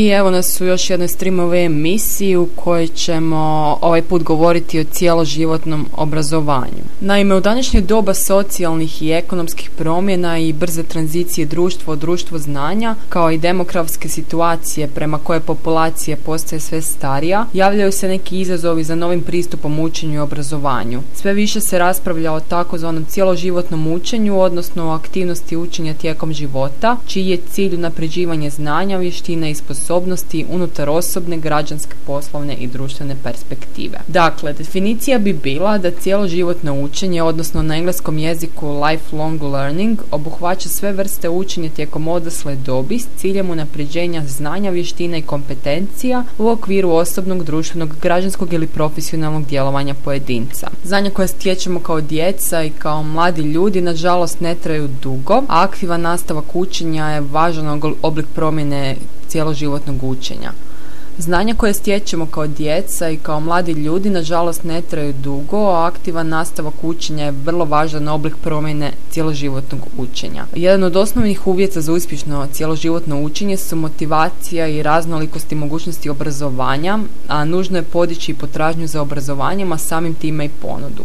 I evo nas u još jednoj streamove emisiji u kojoj ćemo ovaj put govoriti o cijeloživotnom obrazovanju. Naime, u današnje doba socijalnih i ekonomskih promjena i brze tranzicije društva od društvo znanja, kao i demografske situacije prema koje populacija postaje sve starija, javljaju se neki izazovi za novim pristupom učenju i obrazovanju. Sve više se raspravlja o takozvanom cijeloživotnom učenju, odnosno o aktivnosti učenja tijekom života, čiji je cilj unapređivanje znanja, vještina i sposobnosti sposobnosti unutar osobne, građanske, poslovne i društvene perspektive. Dakle, definicija bi bila da cijelo životno učenje, odnosno na engleskom jeziku lifelong learning, obuhvaća sve vrste učenja tijekom odasle dobi s ciljem unapređenja znanja, vještina i kompetencija u okviru osobnog, društvenog, građanskog ili profesionalnog djelovanja pojedinca. Znanja koje stječemo kao djeca i kao mladi ljudi nažalost ne traju dugo, a aktivan nastavak učenja je važan oblik promjene cijeloživotnog učenja. Znanja koje stječemo kao djeca i kao mladi ljudi nažalost ne traju dugo, a aktivan nastavak učenja je vrlo važan oblik promjene cijeloživotnog učenja. Jedan od osnovnih uvjeta za uspješno cijeloživotno učenje su motivacija i raznolikosti mogućnosti obrazovanja, a nužno je podići potražnju za obrazovanjem, a samim time i ponudu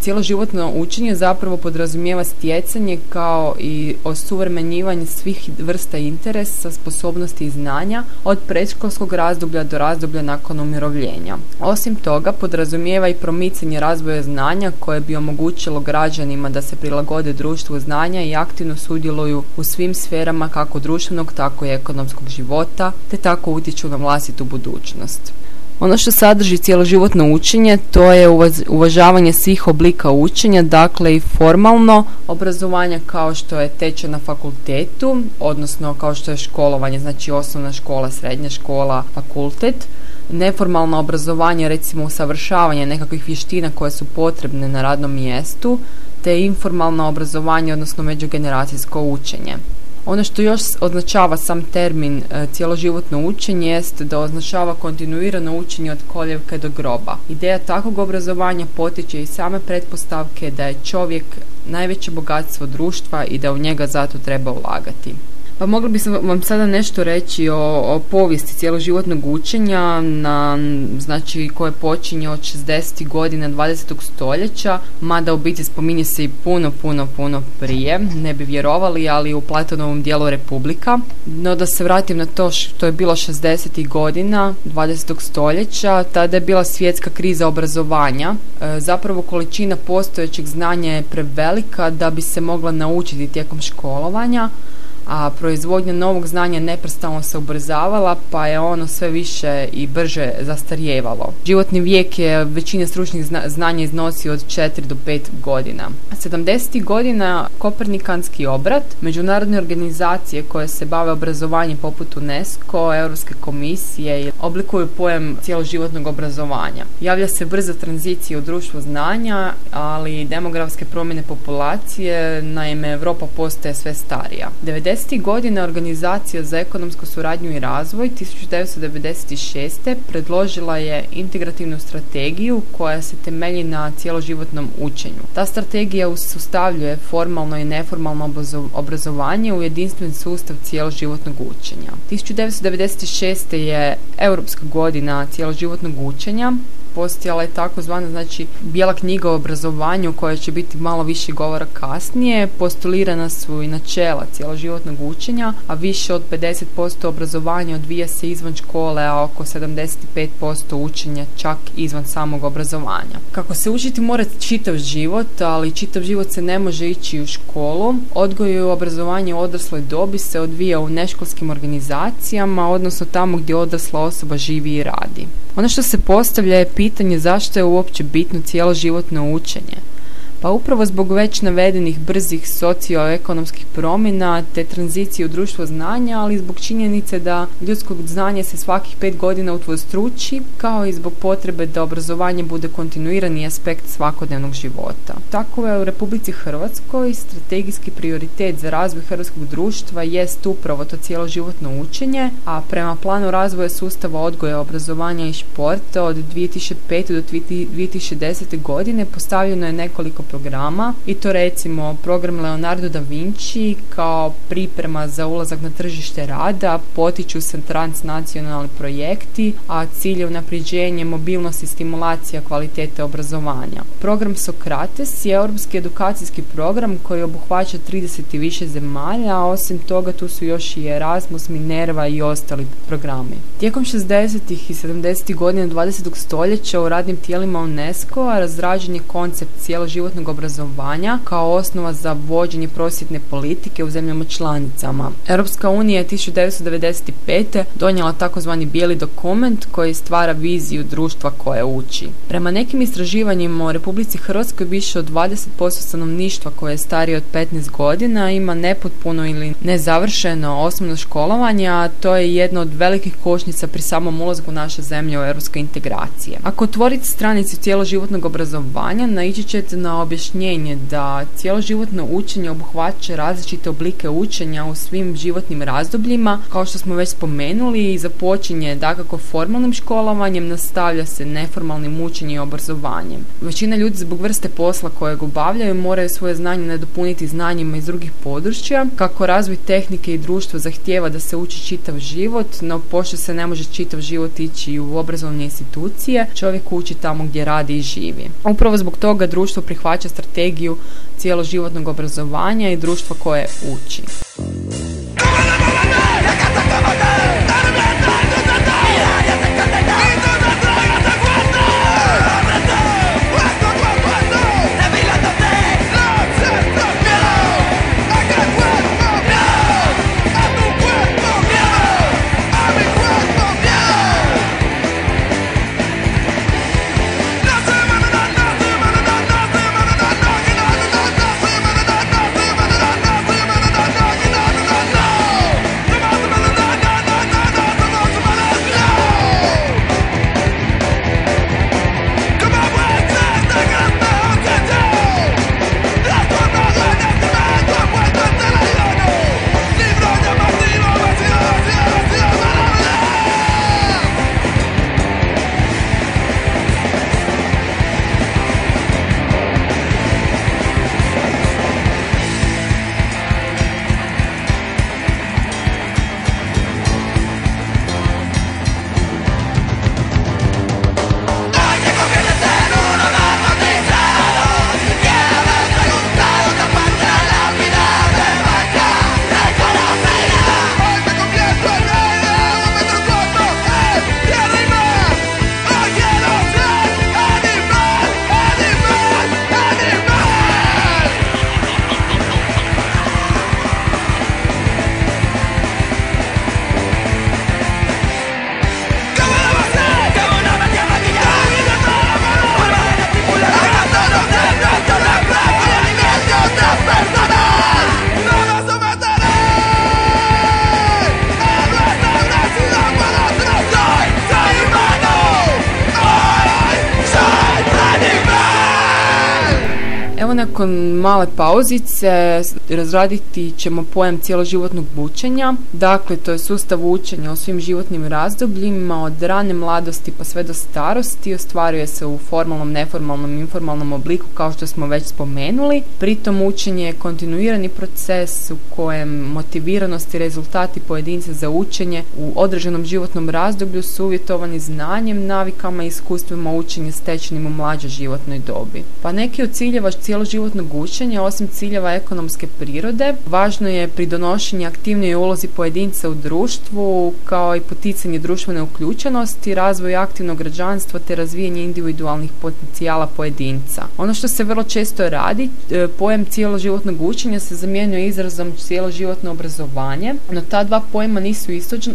cijeloživotno učenje zapravo podrazumijeva stjecanje kao i osuvremenjivanje svih vrsta interesa, sposobnosti i znanja od predškolskog razdoblja do razdoblja nakon umirovljenja. Osim toga, podrazumijeva i promicanje razvoja znanja koje bi omogućilo građanima da se prilagode društvu znanja i aktivno sudjeluju u svim sferama kako društvenog, tako i ekonomskog života, te tako utječu na vlastitu budućnost. Ono što sadrži cijeloživotno učenje to je uvažavanje svih oblika učenja, dakle i formalno obrazovanje kao što je tečaj na fakultetu, odnosno kao što je školovanje, znači osnovna škola, srednja škola, fakultet, neformalno obrazovanje, recimo usavršavanje nekakvih vještina koje su potrebne na radnom mjestu, te informalno obrazovanje, odnosno međugeneracijsko učenje. Ono što još označava sam termin e, cijeloživotno učenje jest da označava kontinuirano učenje od koljevke do groba. Ideja takvog obrazovanja potiče i same pretpostavke da je čovjek najveće bogatstvo društva i da u njega zato treba ulagati. Pa mogli bismo vam sada nešto reći o, o povijesti cijeloživotnog učenja na, znači, koje počinje od 60. godina 20. stoljeća, mada u biti spominje se i puno, puno, puno prije, ne bi vjerovali, ali u Platonovom dijelu Republika. No da se vratim na to što je bilo 60. godina 20. stoljeća, tada je bila svjetska kriza obrazovanja. E, zapravo količina postojećeg znanja je prevelika da bi se mogla naučiti tijekom školovanja, a proizvodnja novog znanja neprestano se ubrzavala pa je ono sve više i brže zastarjevalo. Životni vijek je većina stručnih znanja iznosio od 4 do 5 godina. 70. godina Kopernikanski obrat, međunarodne organizacije koje se bave obrazovanjem poput UNESCO, Europske komisije oblikuju pojam cijeloživotnog obrazovanja. Javlja se brza tranzicija u društvu znanja, ali demografske promjene populacije, naime Europa postaje sve starija. 90 90. godina Organizacija za ekonomsku suradnju i razvoj 1996. predložila je integrativnu strategiju koja se temelji na cijeloživotnom učenju. Ta strategija usustavljuje formalno i neformalno obrazovanje u jedinstven sustav cijeloživotnog učenja. 1996. je Europska godina cijeloživotnog učenja postojala je takozvana znači bijela knjiga o obrazovanju koja će biti malo više govora kasnije. Postulirana su i načela cjeloživotnog učenja, a više od 50% obrazovanja odvija se izvan škole, a oko 75% učenja čak izvan samog obrazovanja. Kako se učiti mora čitav život, ali čitav život se ne može ići u školu. Odgoj i obrazovanje u odrasloj dobi se odvija u neškolskim organizacijama, odnosno tamo gdje odrasla osoba živi i radi. Ono što se postavlja je pitanje zašto je uopće bitno životno učenje. Pa upravo zbog već navedenih brzih socioekonomskih promjena te tranzicije u društvo znanja, ali zbog činjenice da ljudskog znanja se svakih pet godina utvostruči, kao i zbog potrebe da obrazovanje bude kontinuirani aspekt svakodnevnog života. Tako je u Republici Hrvatskoj strategijski prioritet za razvoj hrvatskog društva jest upravo to životno učenje, a prema planu razvoja sustava odgoja, obrazovanja i športa od 2005. do 2010. godine postavljeno je nekoliko programa i to recimo program Leonardo da Vinci kao priprema za ulazak na tržište rada, potiču se transnacionalni projekti, a cilj je unapređenje mobilnosti i stimulacija kvalitete obrazovanja. Program Sokrates je europski edukacijski program koji obuhvaća 30 i više zemalja, a osim toga tu su još i Erasmus, Minerva i ostali programi. Tijekom 60. i 70. godina 20. stoljeća u radnim tijelima UNESCO-a razrađen je koncept cijeloživotnog obrazovanja kao osnova za vođenje prosvjetne politike u zemljama članicama. Europska unija je 1995. donijela takozvani bijeli dokument koji stvara viziju društva koje uči. Prema nekim istraživanjima u Republici Hrvatskoj više od 20% stanovništva koje je starije od 15 godina ima nepotpuno ili nezavršeno osnovno školovanje, a to je jedna od velikih košnica pri samom ulazku naše zemlje u europske integracije. Ako otvorite stranicu cijeloživotnog obrazovanja, naići ćete na objašnjenje da cjeloživotno učenje obuhvaća različite oblike učenja u svim životnim razdobljima, kao što smo već spomenuli započinje dakako formalnim školovanjem, nastavlja se neformalnim učenjem i obrazovanjem. Većina ljudi zbog vrste posla kojeg obavljaju moraju svoje znanje nadopuniti znanjima iz drugih područja, kako razvoj tehnike i društvo zahtijeva da se uči čitav život, no pošto se ne može čitav život ići u obrazovne institucije, čovjek uči tamo gdje radi i živi. Upravo zbog toga društvo prihvaća strategiju cijeloživotnog obrazovanja i društva koje uči. Nakon male pauzice razraditi ćemo pojam cijeloživotnog učenja. Dakle, to je sustav učenja u svim životnim razdobljima od rane mladosti pa sve do starosti. Ostvaruje se u formalnom, neformalnom, informalnom obliku kao što smo već spomenuli. Pritom učenje je kontinuirani proces u kojem motiviranost i rezultati pojedinca za učenje u određenom životnom razdoblju su uvjetovani znanjem, navikama i iskustvima učenja stečenim u mlađoj životnoj dobi. Pa neki od ciljeva cijeloživotnog učenja, osim ciljeva ekonomske prirode, važno je pridonošenje aktivnoj ulozi pojedinca u društvu, kao i poticanje društvene uključenosti, razvoj aktivnog građanstva te razvijanje individualnih potencijala pojedinca. Ono što se vrlo često radi, e, pojam cijeloživotnog učenja se zamjenjuje izrazom cijeloživotno obrazovanje, no ta dva pojma nisu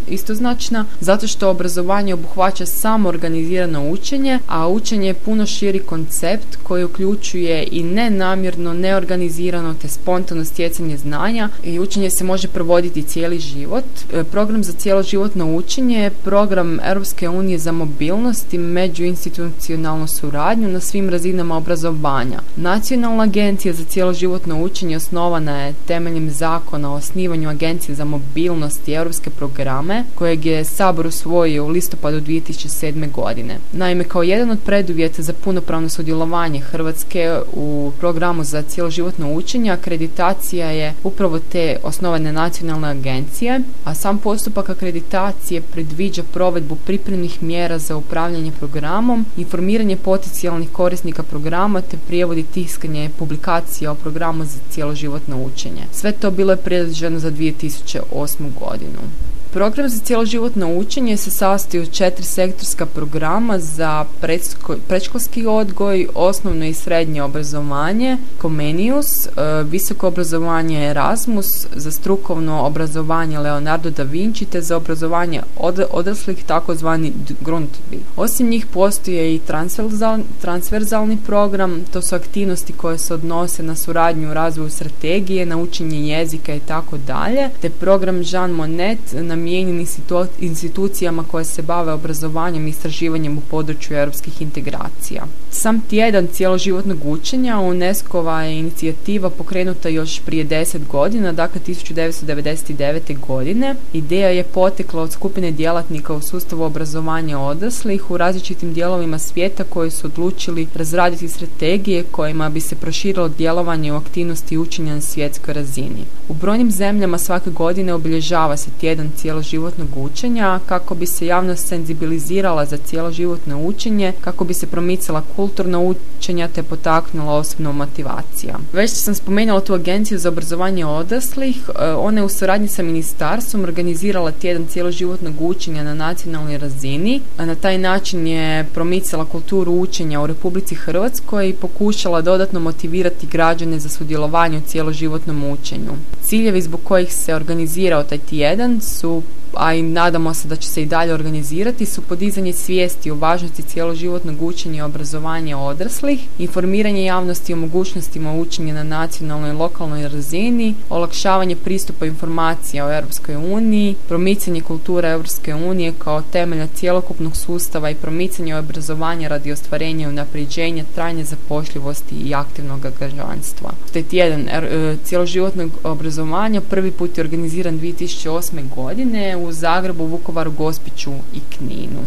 istoznačna zato što obrazovanje obuhvaća samo organizirano učenje, a učenje je puno širi koncept koji uključuje i nenamjerno, neorganizirano te spontano stjecanje znanja i učenje se može provoditi cijeli život. E, program za cijeloživotno učenje je program Europske unije za mobilnost i međuinstitucionalnu suradnju na svim razinama obrazovanja. Nacionalna agencija za cijeloživotno učenje osnovana je temeljem zakona o osnivanju agencije za mobilnost i europske programe kojeg je Sabor usvojio u listopadu 2007. godine. Naime, kao jedan od preduvjeta za punopravno sudjelovanje Hrvatske u programu za cijeloživotno učenje akreditacija je upravo te osnovane nacionalne agencije, a sam postupak akreditacije predviđa provedbu pripremnih mjera za upravljanje programom, informiranje potencijalnih korisnika programa te prijevodi tiskanje publikacija o programu za cijeloživotno učenje. Sve to bilo je predviđeno za 2008. godinu. Program za cjeloživotno učenje se sastoji od četiri sektorska programa za predškolski odgoj, osnovno i srednje obrazovanje, Comenius, e, visoko obrazovanje Erasmus, za strukovno obrazovanje Leonardo da Vinci te za obrazovanje odraslih takozvani Grundtvig. Osim njih postoje i transverzalni program, to su aktivnosti koje se odnose na suradnju u razvoju strategije, na učenje jezika i tako dalje, te program Jean Monnet na namijenjeni institucijama koje se bave obrazovanjem i istraživanjem u području europskih integracija. Sam tjedan cijeloživotnog učenja UNESCO-va je inicijativa pokrenuta još prije 10 godina, dakle 1999. godine. Ideja je potekla od skupine djelatnika u sustavu obrazovanja odraslih u različitim dijelovima svijeta koji su odlučili razraditi strategije kojima bi se proširilo djelovanje u aktivnosti učenja na svjetskoj razini. U brojnim zemljama svake godine obilježava se tjedan cjeloživotnog učenja kako bi se javnost senzibilizirala za cjeloživotno učenje, kako bi se promicala kulturna učenja te potaknula osobna motivacija. Već sam spomenula tu agenciju za obrazovanje odraslih, e, ona je u suradnji sa ministarstvom organizirala tjedan cjeloživotnog učenja na nacionalnoj razini, a na taj način je promicala kulturu učenja u Republici Hrvatskoj i pokušala dodatno motivirati građane za sudjelovanje u cjeloživotnom učenju. Ciljevi zbog kojih se organizirao taj tjedan su a i nadamo se da će se i dalje organizirati, su podizanje svijesti o važnosti cijeloživotnog učenja i obrazovanja odraslih, informiranje javnosti o mogućnostima učenja na nacionalnoj i lokalnoj razini, olakšavanje pristupa informacija o Europskoj uniji, promicanje kulture Europske unije kao temelja cjelokupnog sustava i promicanje obrazovanja radi ostvarenja i unapređenja trajne zapošljivosti i aktivnog građanstva. Te tjedan e, cijeloživotnog obrazovanja prvi put je organiziran 2008. godine u Zagrebu, Vukovaru, Gospiću i Kninu.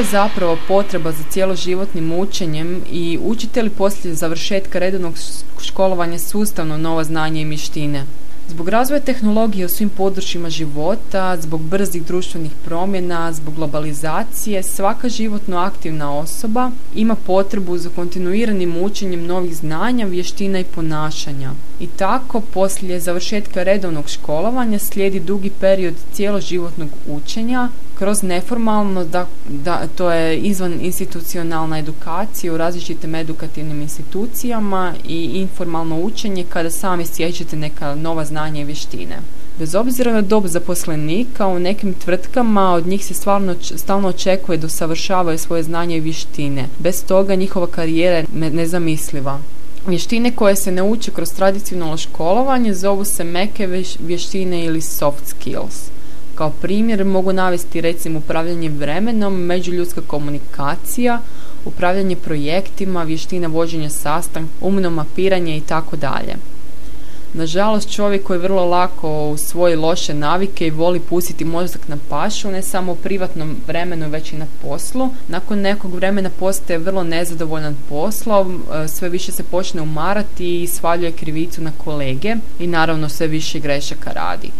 Je zapravo potreba za cijeloživotnim učenjem i učite li poslije završetka redovnog školovanja sustavno nova znanja i mištine? Zbog razvoja tehnologije u svim područjima života, zbog brzih društvenih promjena, zbog globalizacije, svaka životno aktivna osoba ima potrebu za kontinuiranim učenjem novih znanja, vještina i ponašanja. I tako, poslije završetka redovnog školovanja slijedi dugi period cijeloživotnog učenja kroz neformalno, da, da, to je izvan institucionalna edukacija u različitim edukativnim institucijama i informalno učenje kada sami stječete neka nova znanja i vještine. Bez obzira na dob zaposlenika, u nekim tvrtkama od njih se stvarno, stalno očekuje da usavršavaju svoje znanje i vještine. Bez toga njihova karijera je nezamisliva. Vještine koje se ne uče kroz tradicionalno školovanje zovu se meke vještine ili soft skills. Kao primjer mogu navesti recimo upravljanje vremenom, međuljudska komunikacija, upravljanje projektima, vještina vođenja sastanka, umno mapiranje i tako dalje. Nažalost, čovjek koji vrlo lako usvoji loše navike i voli pustiti mozak na pašu, ne samo u privatnom vremenu, već i na poslu, nakon nekog vremena postaje vrlo nezadovoljan poslom, e, sve više se počne umarati i svaljuje krivicu na kolege i naravno sve više grešaka radi.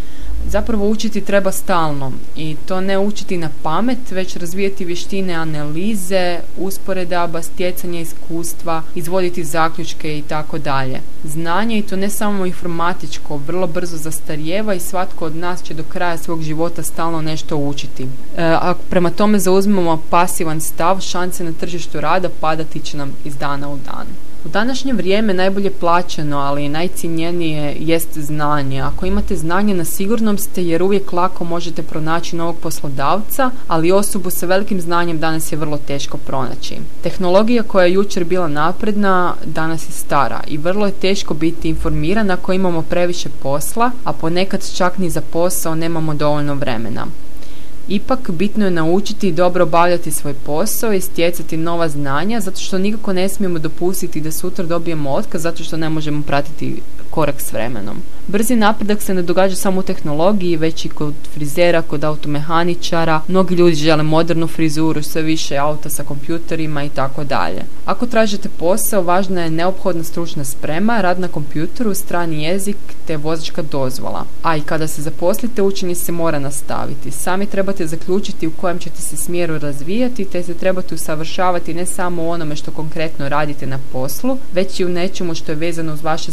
Zapravo učiti treba stalno i to ne učiti na pamet, već razvijati vještine analize, usporedaba, stjecanje iskustva, izvoditi zaključke i tako dalje. Znanje i to ne samo informatičko, vrlo brzo zastarijeva i svatko od nas će do kraja svog života stalno nešto učiti. E, ako prema tome zauzmemo pasivan stav, šanse na tržištu rada padati će nam iz dana u dan. U današnje vrijeme najbolje plaćeno, ali i najcijenjenije jest znanje. Ako imate znanje na sigurnom ste jer uvijek lako možete pronaći novog poslodavca, ali osobu sa velikim znanjem danas je vrlo teško pronaći. Tehnologija koja je jučer bila napredna, danas je stara i vrlo je teško biti informiran ako imamo previše posla, a ponekad čak ni za posao nemamo dovoljno vremena. Ipak bitno je naučiti i dobro obavljati svoj posao i stjecati nova znanja zato što nikako ne smijemo dopustiti da sutra dobijemo otkaz zato što ne možemo pratiti korak s vremenom. Brzi napredak se ne događa samo u tehnologiji, već i kod frizera, kod automehaničara. Mnogi ljudi žele modernu frizuru, sve više auta sa kompjuterima i tako dalje. Ako tražite posao, važna je neophodna stručna sprema, rad na kompjuteru, strani jezik te vozačka dozvola. A i kada se zaposlite, učenje se mora nastaviti. Sami trebate zaključiti u kojem ćete se smjeru razvijati, te se trebate usavršavati ne samo u onome što konkretno radite na poslu, već i u nečemu što je vezano uz vaše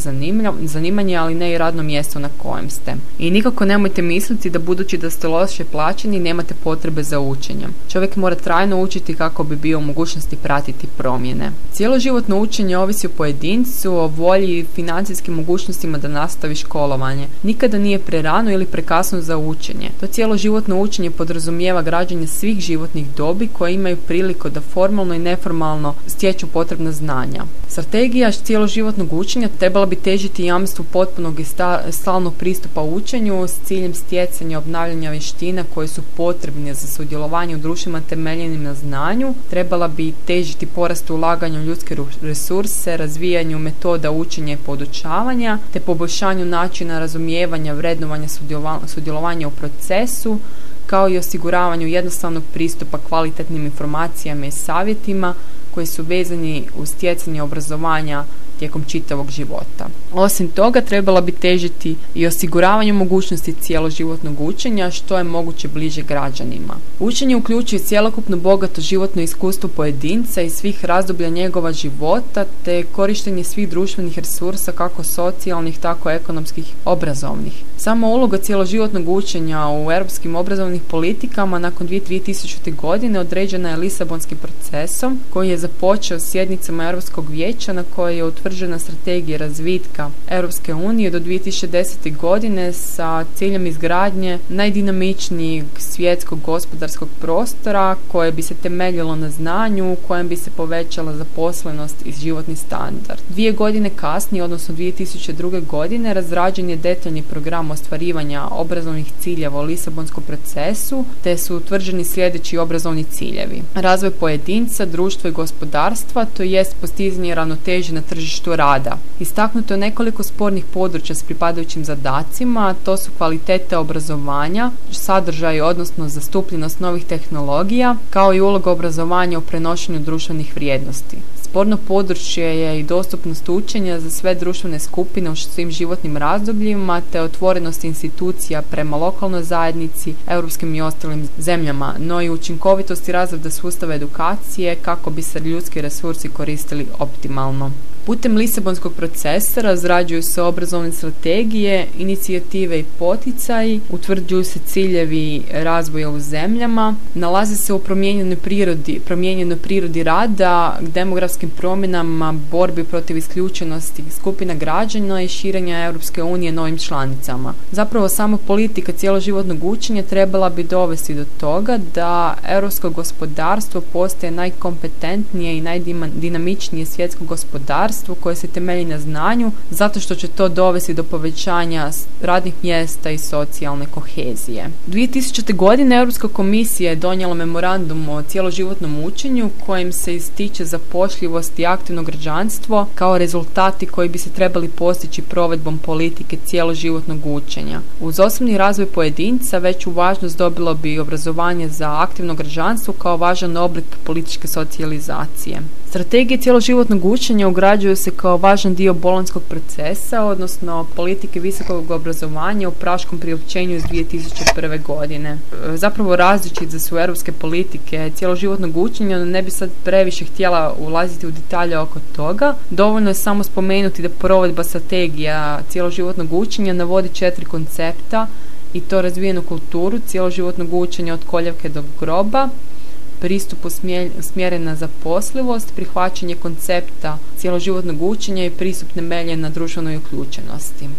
zanimanje, ali ne i radno mjesto na kojem ste. I nikako nemojte misliti da budući da ste loše plaćeni nemate potrebe za učenjem. Čovjek mora trajno učiti kako bi bio mogućnosti pratiti promjene. Cijeloživotno učenje ovisi o pojedincu, o volji i financijskim mogućnostima da nastavi školovanje. Nikada nije prerano ili prekasno za učenje. To cijeloživotno učenje podrazumijeva građanje svih životnih dobi koje imaju priliku da formalno i neformalno stječu potrebna znanja. Strategija cijeloživotnog učenja trebala bi težiti jamstvu potpunog i stalnog pristupa učenju s ciljem stjecanja obnavljanja vještina koje su potrebne za sudjelovanje u društvima temeljenim na znanju, trebala bi težiti porastu ulaganja u ljudske resurse, razvijanju metoda učenja i podučavanja, te poboljšanju načina razumijevanja, vrednovanja sudjelovanja u procesu, kao i osiguravanju jednostavnog pristupa kvalitetnim informacijama i savjetima koji su vezani uz stjecanje obrazovanja tijekom čitavog života. Osim toga, trebala bi težiti i osiguravanju mogućnosti cijeloživotnog učenja što je moguće bliže građanima. Učenje uključuje cjelokupno bogato životno iskustvo pojedinca i svih razdoblja njegova života te korištenje svih društvenih resursa kako socijalnih tako ekonomskih obrazovnih. Samo uloga cijeloživotnog učenja u europskim obrazovnih politikama nakon 2000. godine određena je Lisabonskim procesom koji je započeo sjednicama Europskog vijeća na koje je utvrđena strategija razvitka Europske unije do 2010. godine sa ciljem izgradnje najdinamičnijeg svjetskog gospodarskog prostora koje bi se temeljilo na znanju, u kojem bi se povećala zaposlenost i životni standard. Dvije godine kasnije, odnosno 2002. godine, razrađen je detaljni program ostvarivanja obrazovnih ciljeva u Lisabonskom procesu, te su utvrđeni sljedeći obrazovni ciljevi. Razvoj pojedinca, društva i gospodarstva, to jest postizanje ravnoteže na tržištu rada. Istaknuto je nekoliko spornih područja s pripadajućim zadacima, to su kvalitete obrazovanja, sadržaj odnosno zastupljenost novih tehnologija, kao i uloga obrazovanja u prenošenju društvenih vrijednosti. Sporno područje je i dostupnost učenja za sve društvene skupine u svim životnim razdobljima te otvorenost institucija prema lokalnoj zajednici, europskim i ostalim zemljama, no i učinkovitost i razreda sustava edukacije kako bi se ljudski resursi koristili optimalno. Putem Lisabonskog procesa razrađuju se obrazovne strategije, inicijative i poticaji, utvrđuju se ciljevi razvoja u zemljama, nalaze se u promijenjenoj prirodi, promijenjenoj prirodi rada, demografskim promjenama, borbi protiv isključenosti skupina građana i širenja Europske unije novim članicama. Zapravo sama politika cjeloživotnog učenja trebala bi dovesti do toga da europsko gospodarstvo postaje najkompetentnije i najdinamičnije svjetsko gospodarstvo koje se temelji na znanju zato što će to dovesti do povećanja radnih mjesta i socijalne kohezije. 2000. godine Europska komisija je donijela memorandum o cjeloživotnom učenju kojim se ističe zapošljivost i aktivno građanstvo kao rezultati koji bi se trebali postići provedbom politike cjeloživotnog učenja. Uz osobni razvoj pojedinca veću važnost dobilo bi obrazovanje za aktivno građanstvo kao važan oblik političke socijalizacije. Strategije cjeloživotnog učenja ugrađuju se kao važan dio bolonskog procesa, odnosno politike visokog obrazovanja u praškom priopćenju iz 2001. godine. Zapravo različit za su europske politike cjeloživotnog učenja, ne bi sad previše htjela ulaziti u detalje oko toga. Dovoljno je samo spomenuti da provedba strategija cjeloživotnog učenja navodi četiri koncepta i to razvijenu kulturu cjeloživotnog učenja od koljevke do groba, pristup usmjeren na zaposlivost, prihvaćanje koncepta cjeloživotnog učenja i pristup temeljen na društvenoj uključenosti.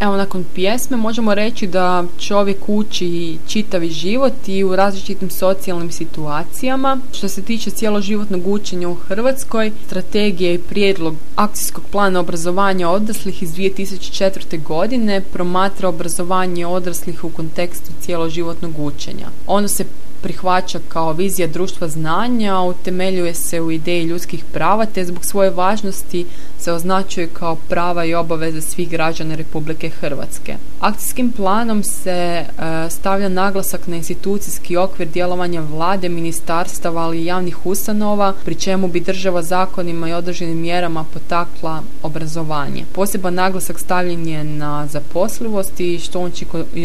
Evo, nakon pjesme možemo reći da čovjek uči čitavi život i u različitim socijalnim situacijama. Što se tiče cijeloživotnog učenja u Hrvatskoj, strategija i prijedlog akcijskog plana obrazovanja odraslih iz 2004. godine promatra obrazovanje odraslih u kontekstu cijeloživotnog učenja. Ono se prihvaća kao vizija društva znanja, utemeljuje se u ideji ljudskih prava te zbog svoje važnosti se označuje kao prava i obaveze svih građana Republike Hrvatske. Akcijskim planom se e, stavlja naglasak na institucijski okvir djelovanja vlade, ministarstava, ali i javnih ustanova, pri čemu bi država zakonima i određenim mjerama potakla obrazovanje. Poseban naglasak stavljen je na zaposlivost i što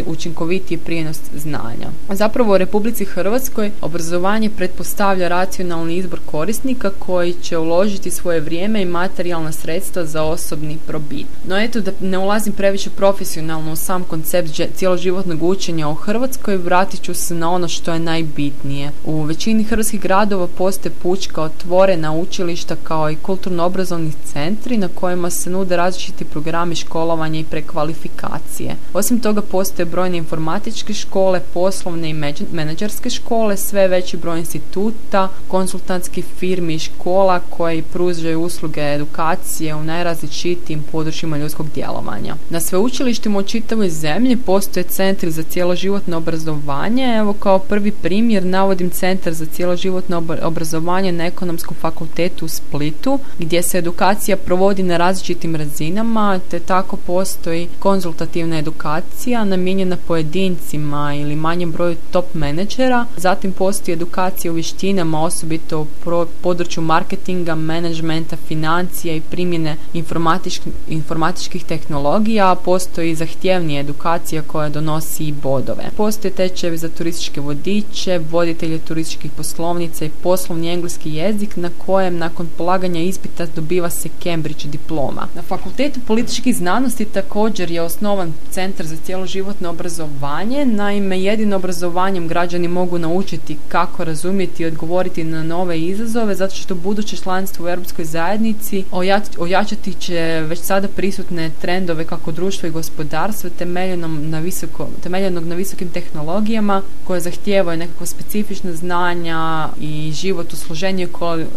učinkovitiji prijenos znanja. Zapravo u Republici Hrvatskoj obrazovanje pretpostavlja racionalni izbor korisnika koji će uložiti svoje vrijeme i materijalna sredstva za osobni probit. No eto da ne ulazim previše profesionalno u sam koncept cijeloživotnog učenja u Hrvatskoj, vratit ću se na ono što je najbitnije. U većini hrvatskih gradova postoje pučka otvorena učilišta kao i kulturno-obrazovni centri na kojima se nude različiti programi školovanja i prekvalifikacije. Osim toga postoje brojne informatičke škole, poslovne i menadžerske škole, sve veći broj instituta, konsultantskih firmi i škola koje pružaju usluge edukacije u najrazličitijim područjima ljudskog djelovanja. Na sveučilištima u čitavoj zemlji postoje centri za cjeloživotno obrazovanje. Evo kao prvi primjer navodim centar za cjeloživotno obrazovanje na ekonomskom fakultetu u Splitu gdje se edukacija provodi na različitim razinama te tako postoji konzultativna edukacija namijenjena pojedincima ili manjem broju top menadžera Zatim postoji edukacija u vještinama, osobito u području marketinga, menadžmenta, financija i primjene informatičkih tehnologija, postoji zahtjevnija edukacija koja donosi bodove. Postoje tečajevi za turističke vodiče, voditelje turističkih poslovnica i poslovni engleski jezik na kojem nakon polaganja ispita dobiva se Cambridge diploma. Na Fakultetu političkih znanosti također je osnovan Centar za cjeloživotno obrazovanje. Naime, jedino obrazovanjem građani mogu naučiti kako razumjeti i odgovoriti na nove izazove zato što buduće članstvo u europskoj zajednici ojačati će već sada prisutne trendove kako društvo i gospodarstvo temeljenom na visoko, temeljenog na visokim tehnologijama koje zahtijevaju nekako specifična znanja i život u složenju koje,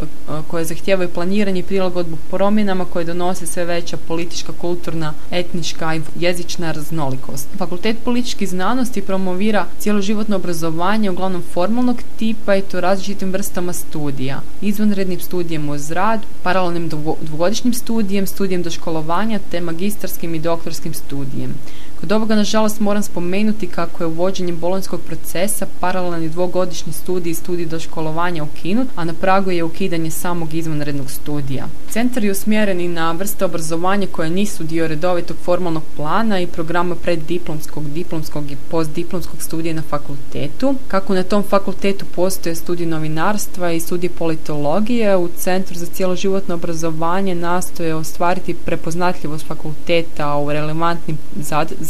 koje zahtijevaju planiranje i prilagodbu promjenama koje donose sve veća politička, kulturna, etnička i jezična raznolikost. Fakultet političkih znanosti promovira cjeloživotno obrazovanje uglavnom formalnog tipa i to različitim vrstama studija. Izvanrednim studijem uz rad, paralelnim dvogodišnjim studijem, studijem doškolovanja te magistarskim i doktorskim studijem. Kod ovoga, nažalost, moram spomenuti kako je uvođenjem bolonjskog procesa paralelni dvogodišnji studij i studij doškolovanja ukinut, a na pragu je ukidanje samog izvanrednog studija. Centar je usmjeren i na vrste obrazovanja koje nisu dio redovitog formalnog plana i programa preddiplomskog, diplomskog i postdiplomskog studija na fakultetu. Kako na tom fakultetu postoje studij novinarstva i studij politologije, u Centru za cjeloživotno obrazovanje nastoje ostvariti prepoznatljivost fakulteta u relevantnim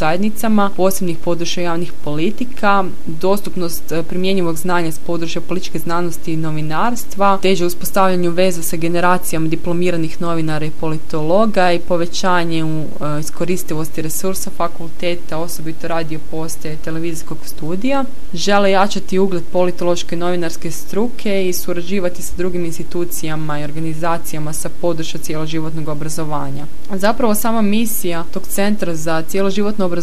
zajednicama, posebnih područja javnih politika, dostupnost e, primjenjivog znanja s područja političke znanosti i novinarstva, teže uspostavljanju veza sa generacijama diplomiranih novinara i politologa i povećanje u e, iskoristivosti resursa fakulteta, osobito radio postaje televizijskog studija. Žele jačati ugled politološke novinarske struke i surađivati sa drugim institucijama i organizacijama sa područja cijeloživotnog obrazovanja. Zapravo sama misija tog centra za cijeloživotno obrazovanje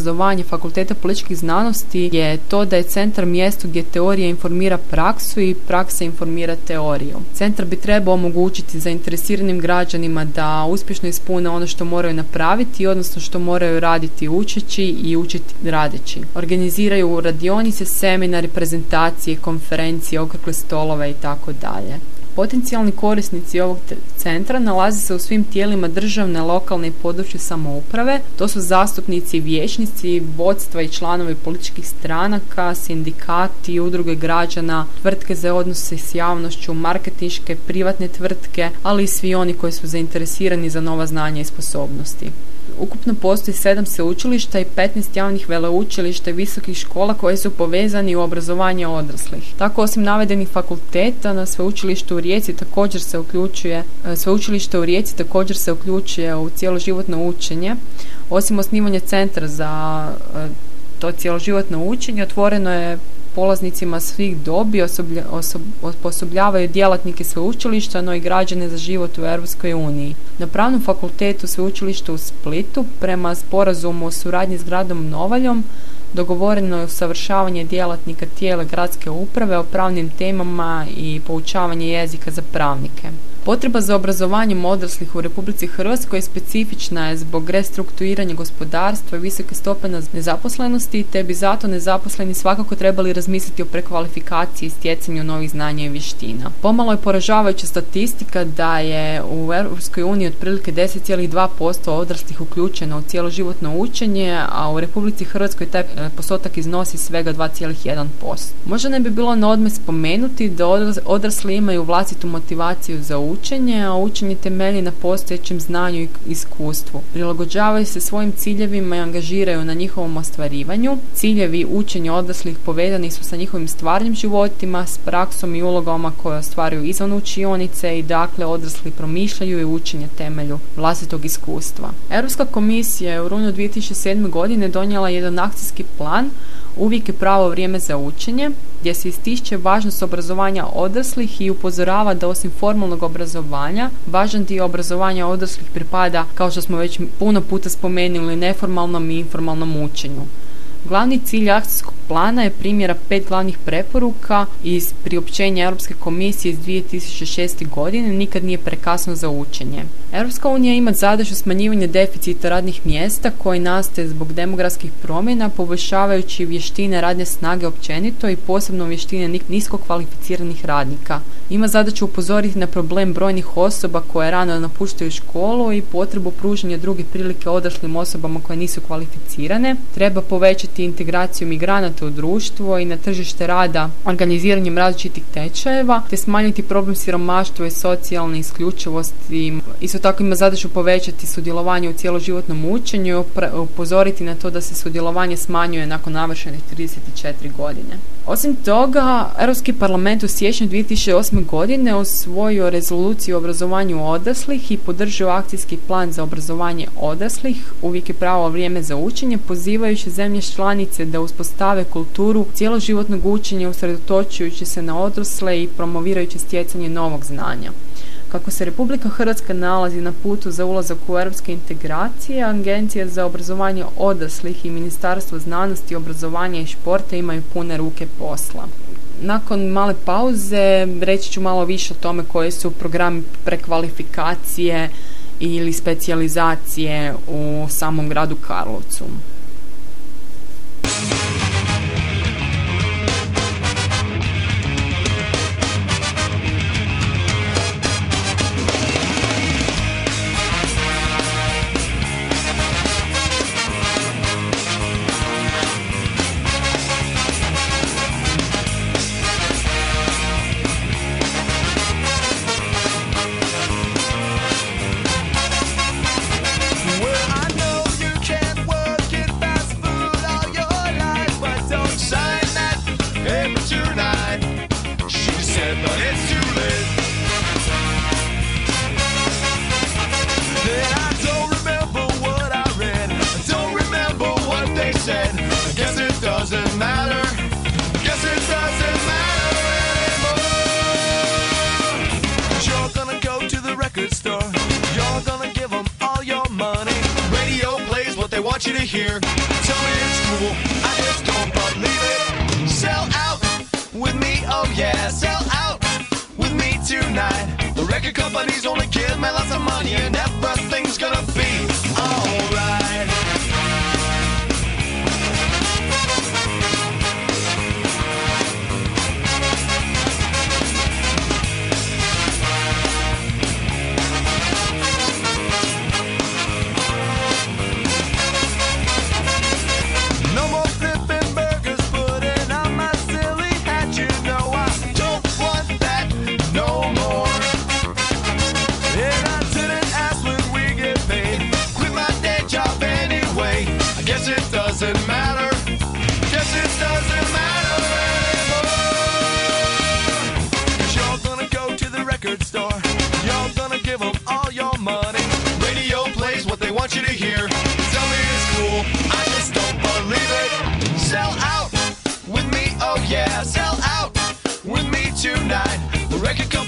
Fakulteta političkih znanosti je to da je centar mjesto gdje teorija informira praksu i praksa informira teoriju. Centar bi trebao omogućiti zainteresiranim građanima da uspješno ispune ono što moraju napraviti, odnosno što moraju raditi učeći i učiti radeći. Organiziraju radionice, seminari, prezentacije, konferencije, okrugle stolove i tako dalje. Potencijalni korisnici ovog centra nalaze se u svim tijelima državne, lokalne i područje samouprave. To su zastupnici i vijećnici, vodstva i članovi političkih stranaka, sindikati, udruge građana, tvrtke za odnose s javnošću, marketinške, privatne tvrtke, ali i svi oni koji su zainteresirani za nova znanja i sposobnosti. Ukupno postoji sedam sveučilišta i 15 javnih veleučilišta i visokih škola koje su povezani u obrazovanje odraslih. Tako osim navedenih fakulteta na sveučilištu u Rijeci također se uključuje e, sveučilište u Rijeci također se uključuje u cjeloživotno učenje Osim osnivanja centra za e, to cjeloživotno učenje, otvoreno je polaznicima svih dobi osposobljavaju djelatnike sveučilišta, no i građane za život u Europskoj uniji. Na pravnom fakultetu sveučilišta u Splitu prema sporazumu o suradnji s gradom Novaljom dogovoreno je usavršavanje djelatnika tijela gradske uprave o pravnim temama i poučavanje jezika za pravnike. Potreba za obrazovanjem odraslih u Republici Hrvatskoj specifična je zbog restrukturiranja gospodarstva i visoke stope nezaposlenosti, te bi zato nezaposleni svakako trebali razmisliti o prekvalifikaciji i stjecanju novih znanja i vještina. Pomalo je poražavajuća statistika da je u Europskoj uniji otprilike 10,2% odraslih uključeno u cjeloživotno učenje, a u Republici Hrvatskoj taj e, postotak iznosi svega 2,1%. Možda ne bi bilo na odme spomenuti da odrasli imaju vlastitu motivaciju za učenje, a učenje temelji na postojećem znanju i iskustvu. Prilagođavaju se svojim ciljevima i angažiraju na njihovom ostvarivanju. Ciljevi učenja odraslih povedani su sa njihovim stvarnim životima, s praksom i ulogama koje ostvaruju izvan učionice i dakle odrasli promišljaju i učenje temelju vlastitog iskustva. Europska komisija je u rujnu 2007. godine donijela jedan akcijski plan Uvijek je pravo vrijeme za učenje, gdje se ističe važnost obrazovanja odraslih i upozorava da osim formalnog obrazovanja, važan dio obrazovanja odraslih pripada, kao što smo već puno puta spomenuli, neformalnom i informalnom učenju. Glavni cilj akcijskog plana je primjera pet glavnih preporuka iz priopćenja Europske komisije iz 2006. godine nikad nije prekasno za učenje. Europska unija ima zadaću smanjivanje deficita radnih mjesta koji nastaje zbog demografskih promjena poboljšavajući vještine radne snage općenito i posebno vještine nisko kvalificiranih radnika. Ima zadaću upozoriti na problem brojnih osoba koje rano napuštaju školu i potrebu pružanja drugih prilike odraslim osobama koje nisu kvalificirane. Treba povećati integraciju migranata u društvo i na tržište rada organiziranjem različitih tečajeva te smanjiti problem siromaštva i socijalne isključivosti. Isto tako ima zadaću povećati sudjelovanje u cijeloživotnom učenju i upozoriti na to da se sudjelovanje smanjuje nakon navršenih 34 godine. Osim toga, Europski parlament u siječnju 2008. godine osvojio rezoluciju o obrazovanju odraslih i podržao akcijski plan za obrazovanje odraslih, uvijek je pravo vrijeme za učenje, pozivajući zemlje članice da uspostave kulturu cijeloživotnog učenja usredotočujući se na odrasle i promovirajući stjecanje novog znanja. Kako se Republika Hrvatska nalazi na putu za ulazak u europske integracije, Agencija za obrazovanje odraslih i Ministarstvo znanosti, obrazovanja i športa imaju pune ruke posla. Nakon male pauze reći ću malo više o tome koji su programi prekvalifikacije ili specijalizacije u samom gradu Karlovcu.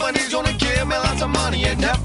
Company's gonna give me lots of money and everything's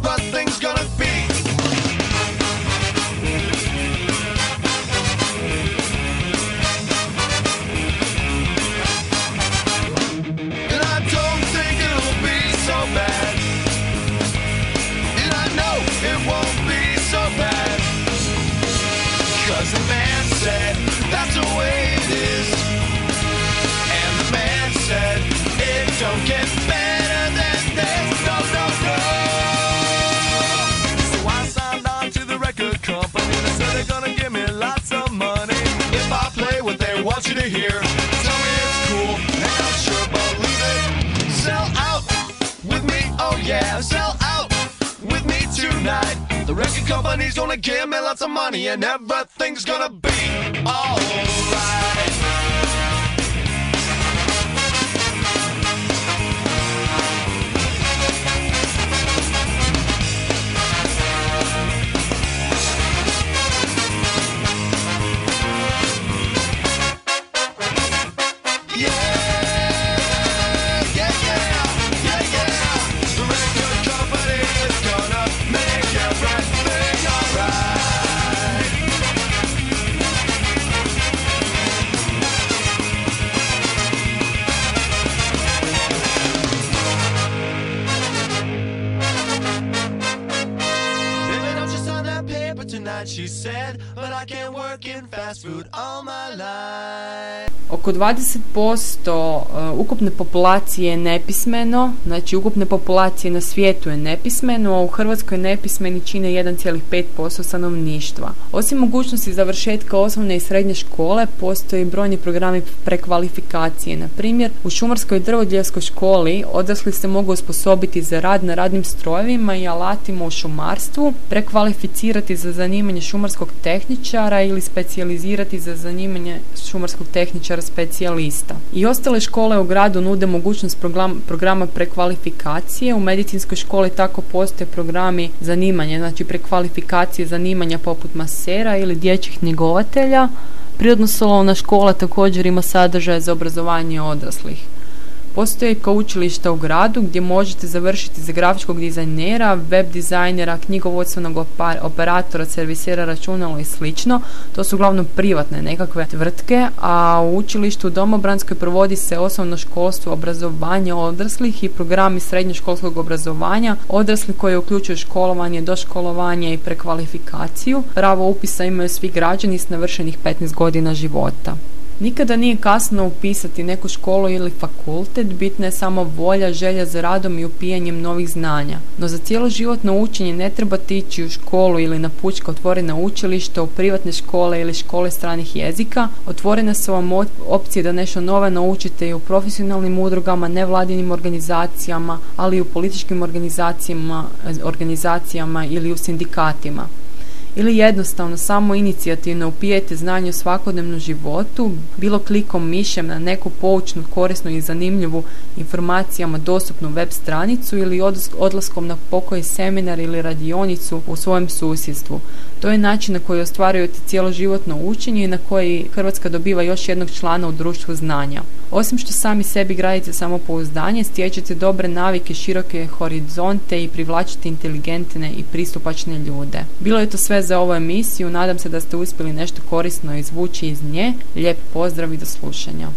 want you to hear. Tell me it's cool, and I'll sure believe it. Sell out with me, oh yeah, sell out with me tonight. The record company's gonna give me lots of money, and everything's gonna be alright. She said. But I can't work in fast food all my life. Oko 20% e, ukupne populacije je nepismeno, znači ukupne populacije na svijetu je nepismeno, a u Hrvatskoj nepismeni čine 1,5% stanovništva. Osim mogućnosti završetka osnovne i srednje škole, postoji brojni programi prekvalifikacije. Na primjer, u Šumarskoj drvodljevskoj školi odrasli se mogu osposobiti za rad na radnim strojevima i alatima u šumarstvu, prekvalificirati za zanimanje šumarskog tehničara ili specijalizirati za zanimanje šumarskog tehničara specijalista. I ostale škole u gradu nude mogućnost program, programa prekvalifikacije. U medicinskoj školi tako postoje programi zanimanja, znači prekvalifikacije zanimanja poput masera ili dječjih njegovatelja. Prirodno-solovna škola također ima sadržaje za obrazovanje odraslih. Postoje kao učilišta u gradu gdje možete završiti za grafičkog dizajnera, web dizajnera, knjigovodstvenog operatora, servisera računalo i slično. To su uglavnom privatne nekakve tvrtke, a u učilištu u Domobranskoj provodi se osnovno školstvo, obrazovanje odraslih i programi srednjoškolskog obrazovanja odraslih koje uključuju školovanje, doškolovanje i prekvalifikaciju. Pravo upisa imaju svi građani s navršenih 15 godina života. Nikada nije kasno upisati neku školu ili fakultet, bitna je samo volja, želja za radom i upijanjem novih znanja. No za cijelo životno učenje ne trebate ići u školu ili na pučka otvorena učilišta, u privatne škole ili škole stranih jezika. Otvorene su vam op- opcije da nešto nove naučite i u profesionalnim udrugama, nevladinim organizacijama, ali i u političkim organizacijama, organizacijama ili u sindikatima ili jednostavno samo inicijativno upijete znanje u svakodnevnom životu, bilo klikom mišem na neku poučnu, korisnu i zanimljivu informacijama dostupnu web stranicu ili odlas- odlaskom na pokoji seminar ili radionicu u svojem susjedstvu. To je način na koji ostvarujete cjeloživotno učenje i na koji Hrvatska dobiva još jednog člana u društvu znanja. Osim što sami sebi gradite samopouzdanje, stječete dobre navike, široke horizonte i privlačite inteligentne i pristupačne ljude. Bilo je to sve za ovu emisiju, nadam se da ste uspjeli nešto korisno izvući iz nje. Lijep pozdrav i do slušanja.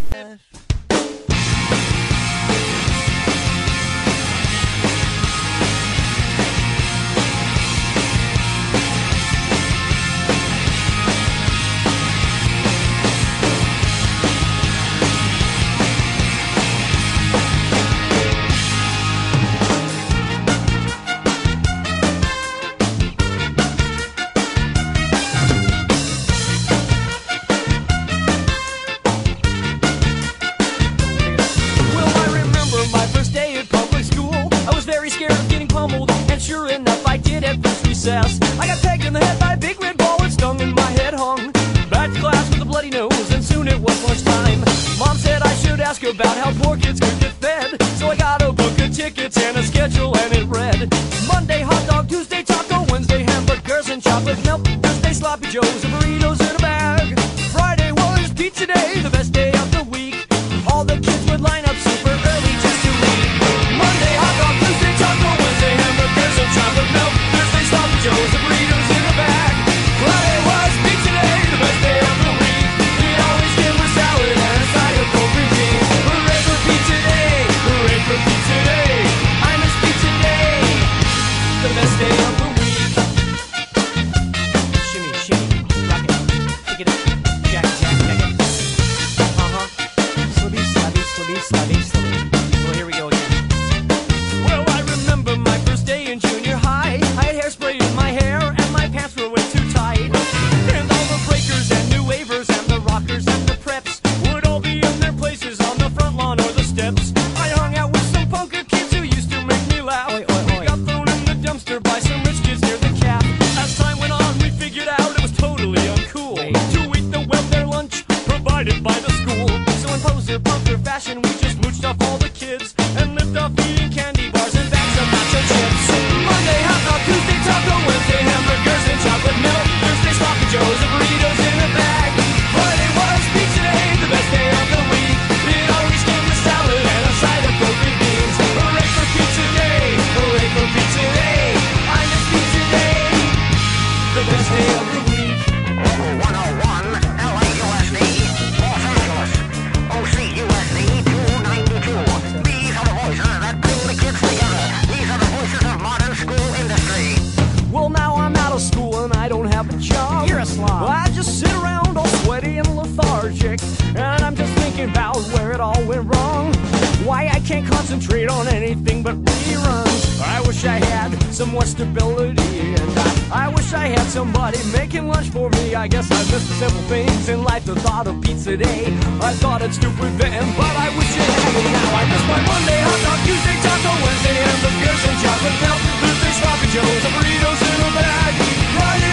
Concentrate on anything but reruns. I wish I had some more stability. And I, I wish I had somebody making lunch for me. I guess I missed the simple things in life. The thought of pizza day. I thought it stupid then, but I wish it had me now. I miss my Monday hot dog, Tuesday taco, Wednesday hamburgers and chocolate milk, Thursday sloppy joes, and burritos in a bag. Friday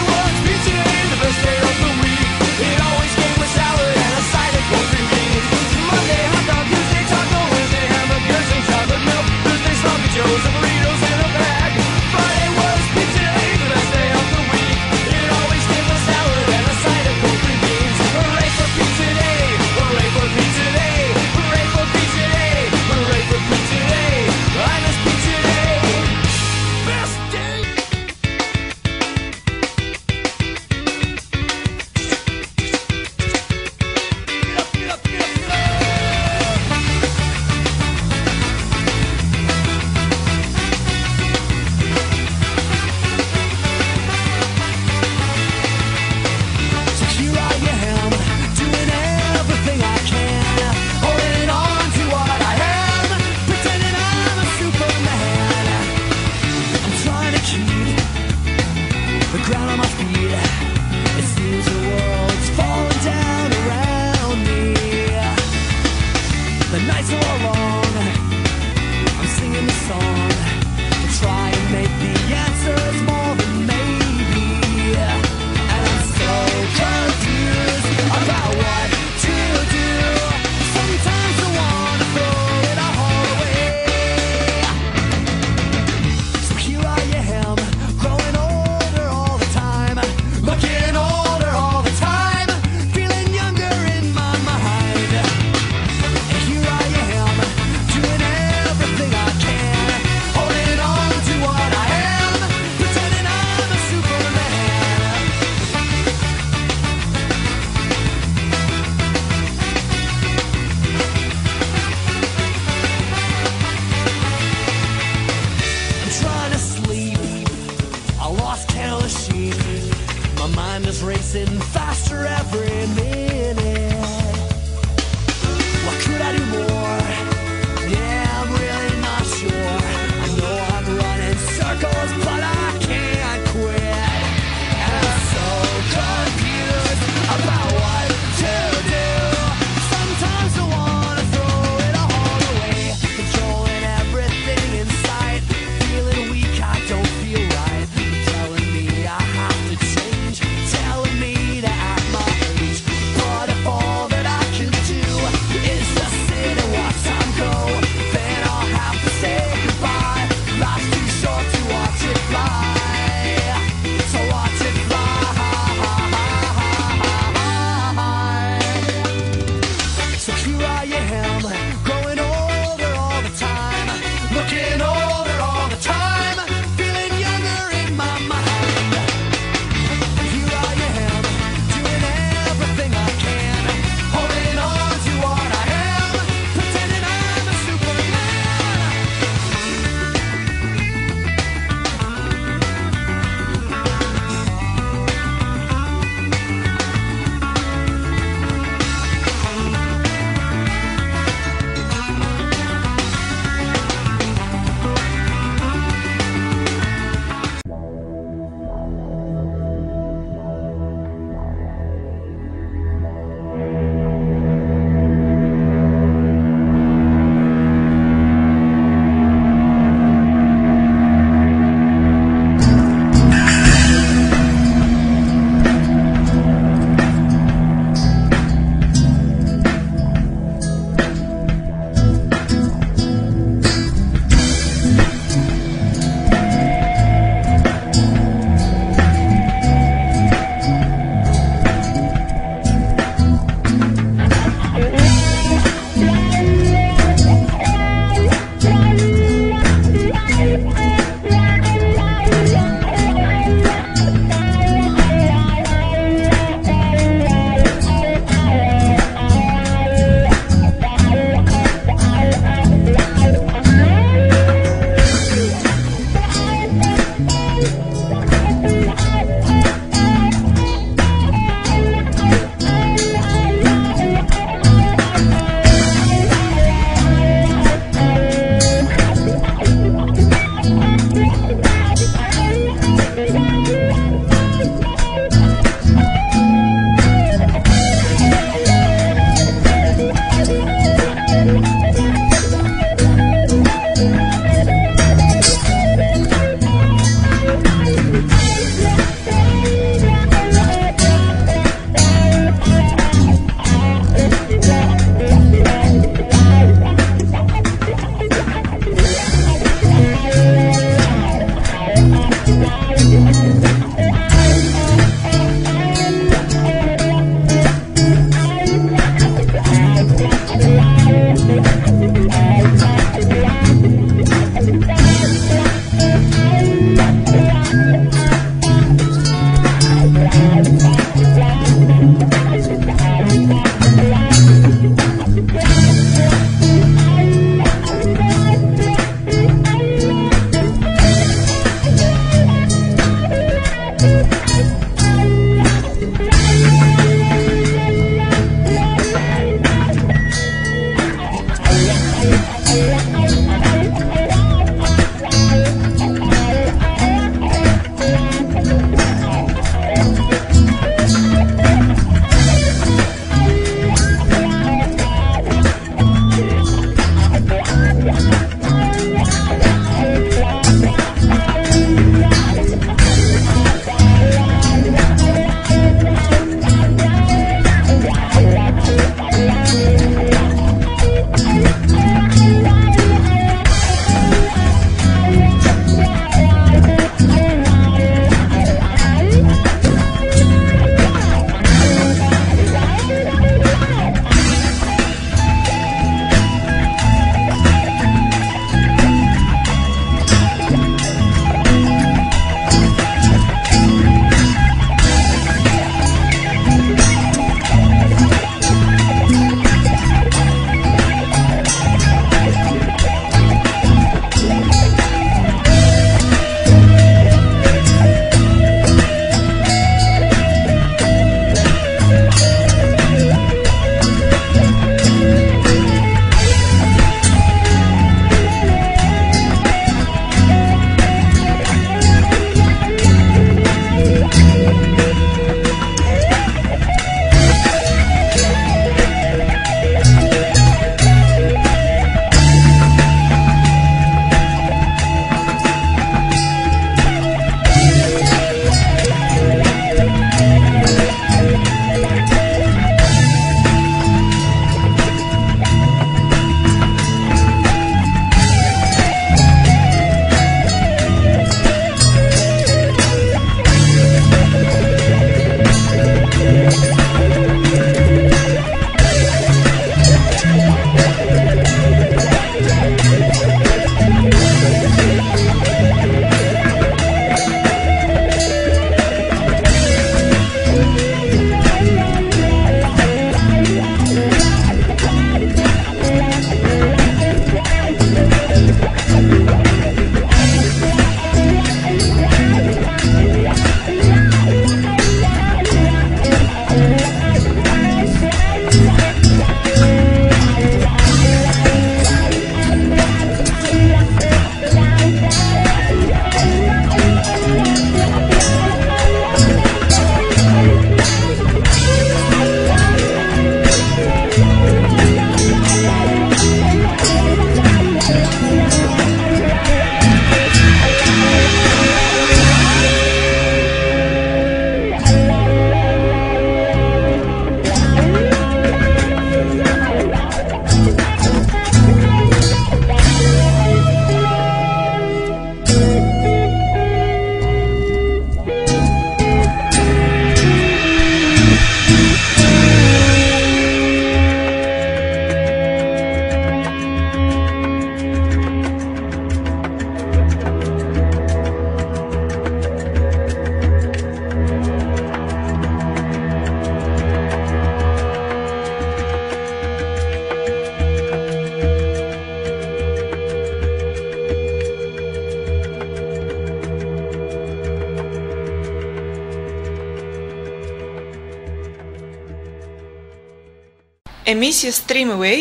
shows.